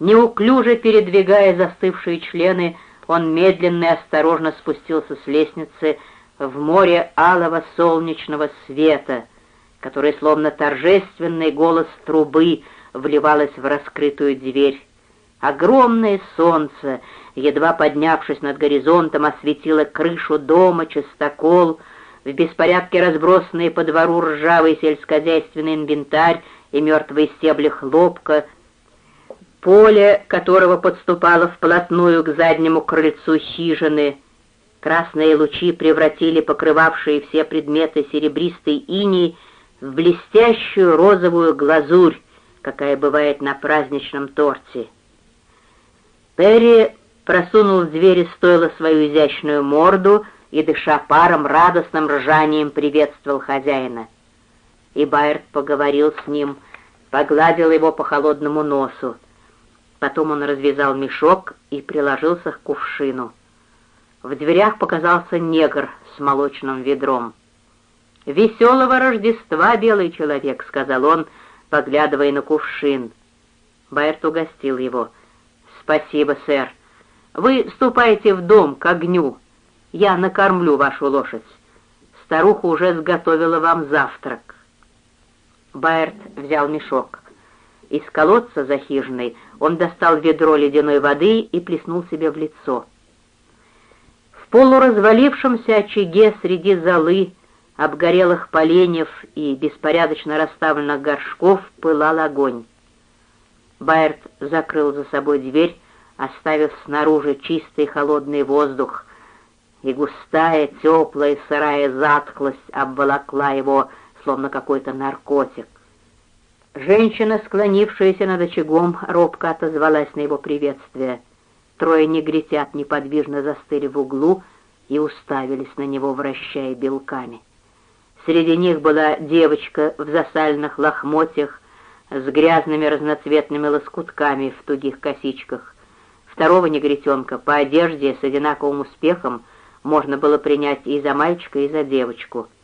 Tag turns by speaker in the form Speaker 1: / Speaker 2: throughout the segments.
Speaker 1: Неуклюже передвигая застывшие члены, он медленно и осторожно спустился с лестницы в море алого солнечного света, который, словно торжественный голос трубы, вливалось в раскрытую дверь. Огромное солнце, едва поднявшись над горизонтом, осветило крышу дома, частокол, в беспорядке разбросанные по двору ржавый сельскохозяйственный инвентарь и мертвые стебли хлопка, поле которого подступало вплотную к заднему крыльцу хижины. Красные лучи превратили покрывавшие все предметы серебристой иней в блестящую розовую глазурь, какая бывает на праздничном торте. Перри просунул в двери стойла свою изящную морду и, дыша паром, радостным ржанием приветствовал хозяина. И Байерт поговорил с ним, погладил его по холодному носу. Потом он развязал мешок и приложился к кувшину. В дверях показался негр с молочным ведром. «Веселого Рождества, белый человек!» — сказал он, поглядывая на кувшин. Байерт угостил его. «Спасибо, сэр. Вы ступайте в дом к огню. Я накормлю вашу лошадь. Старуха уже сготовила вам завтрак». Байерт взял мешок. Из колодца за хижиной он достал ведро ледяной воды и плеснул себе в лицо. В полуразвалившемся очаге среди золы, обгорелых поленьев и беспорядочно расставленных горшков пылал огонь. Байерт закрыл за собой дверь, оставив снаружи чистый холодный воздух, и густая, теплая, сырая затхлость обволокла его, словно какой-то наркотик. Женщина, склонившаяся над очагом, робко отозвалась на его приветствие. Трое негритят неподвижно застыли в углу и уставились на него, вращая белками. Среди них была девочка в засальных лохмотьях с грязными разноцветными лоскутками в тугих косичках. Второго негритенка по одежде с одинаковым успехом можно было принять и за мальчика, и за девочку —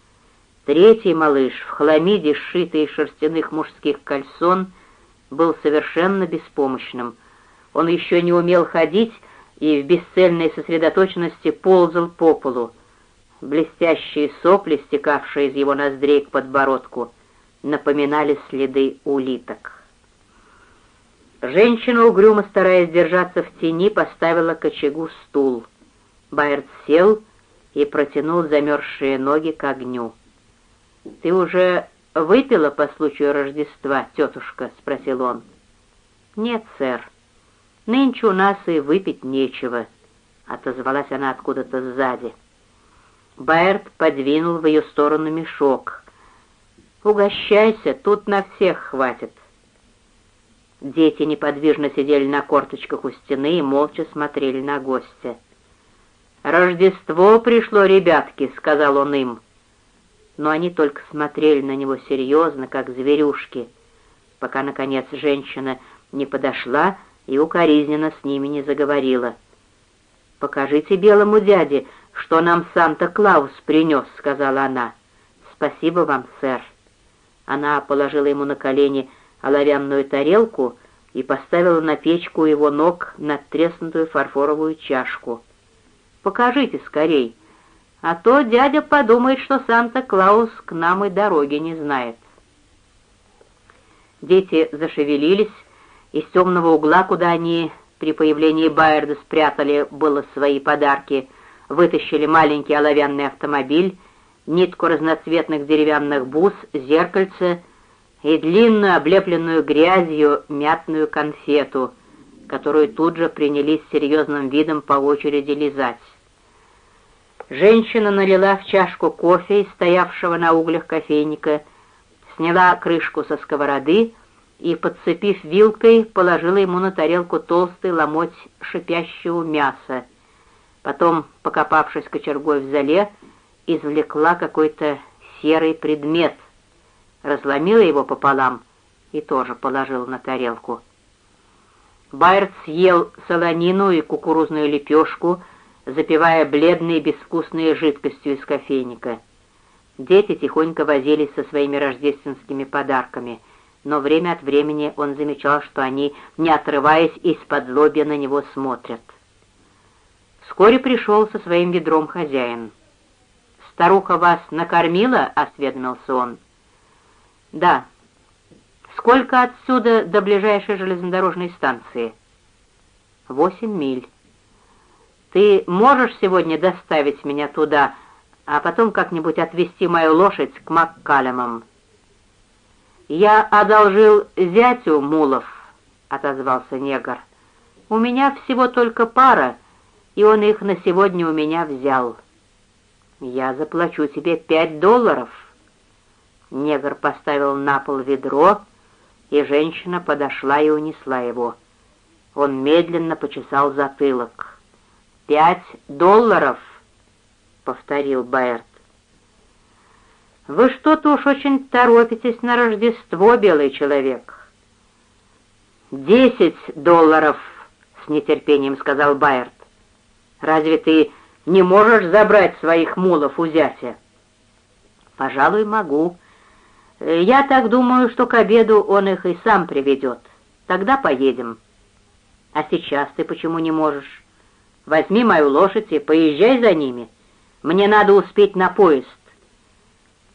Speaker 1: Третий малыш в хламиде, сшитый из шерстяных мужских кальсон, был совершенно беспомощным. Он еще не умел ходить и в бесцельной сосредоточенности ползал по полу. Блестящие сопли, стекавшие из его ноздрей к подбородку, напоминали следы улиток. Женщина, угрюмо стараясь держаться в тени, поставила к очагу стул. Байерд сел и протянул замерзшие ноги к огню. «Ты уже выпила по случаю Рождества, тетушка?» — спросил он. «Нет, сэр. Нынче у нас и выпить нечего», — отозвалась она откуда-то сзади. Байерт подвинул в ее сторону мешок. «Угощайся, тут на всех хватит». Дети неподвижно сидели на корточках у стены и молча смотрели на гостя. «Рождество пришло, ребятки», — сказал он им но они только смотрели на него серьезно, как зверюшки, пока, наконец, женщина не подошла и укоризненно с ними не заговорила. «Покажите белому дяде, что нам Санта-Клаус принес», — сказала она. «Спасибо вам, сэр». Она положила ему на колени оловянную тарелку и поставила на печку его ног надтреснутую фарфоровую чашку. «Покажите скорей», а то дядя подумает, что Санта-Клаус к нам и дороги не знает. Дети зашевелились, из темного угла, куда они при появлении Байерда спрятали было свои подарки, вытащили маленький оловянный автомобиль, нитку разноцветных деревянных бус, зеркальце и длинную, облепленную грязью мятную конфету, которую тут же принялись серьезным видом по очереди лизать. Женщина налила в чашку кофе из стоявшего на углях кофейника, сняла крышку со сковороды и, подцепив вилкой, положила ему на тарелку толстый ломоть шипящего мяса. Потом, покопавшись кочергой в зале, извлекла какой-то серый предмет, разломила его пополам и тоже положила на тарелку. Байерт съел солонину и кукурузную лепешку, запивая бледной безвкусной жидкостью из кофейника. Дети тихонько возились со своими рождественскими подарками. но время от времени он замечал, что они, не отрываясь из-под лобья, на него смотрят. Вскоре пришел со своим ведром хозяин. «Старуха вас накормила?» — осведомился он. «Да». «Сколько отсюда до ближайшей железнодорожной станции?» «Восемь миль». «Ты можешь сегодня доставить меня туда, а потом как-нибудь отвезти мою лошадь к Маккалемам?» «Я одолжил зятю мулов», — отозвался негр. «У меня всего только пара, и он их на сегодня у меня взял. Я заплачу тебе пять долларов». Негр поставил на пол ведро, и женщина подошла и унесла его. Он медленно почесал затылок. «Пять долларов!» — повторил Байерт. «Вы что-то уж очень торопитесь на Рождество, белый человек». «Десять долларов!» — с нетерпением сказал Байерт. «Разве ты не можешь забрать своих мулов у зятя?» «Пожалуй, могу. Я так думаю, что к обеду он их и сам приведет. Тогда поедем. А сейчас ты почему не можешь? Возьми мою лошадь и поезжай за ними. Мне надо успеть на поезд».